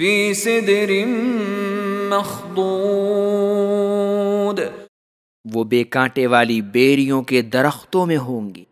فی صدر مخضود۔ وہ بے کانٹے والی بیریوں کے درختوں میں ہوں گی۔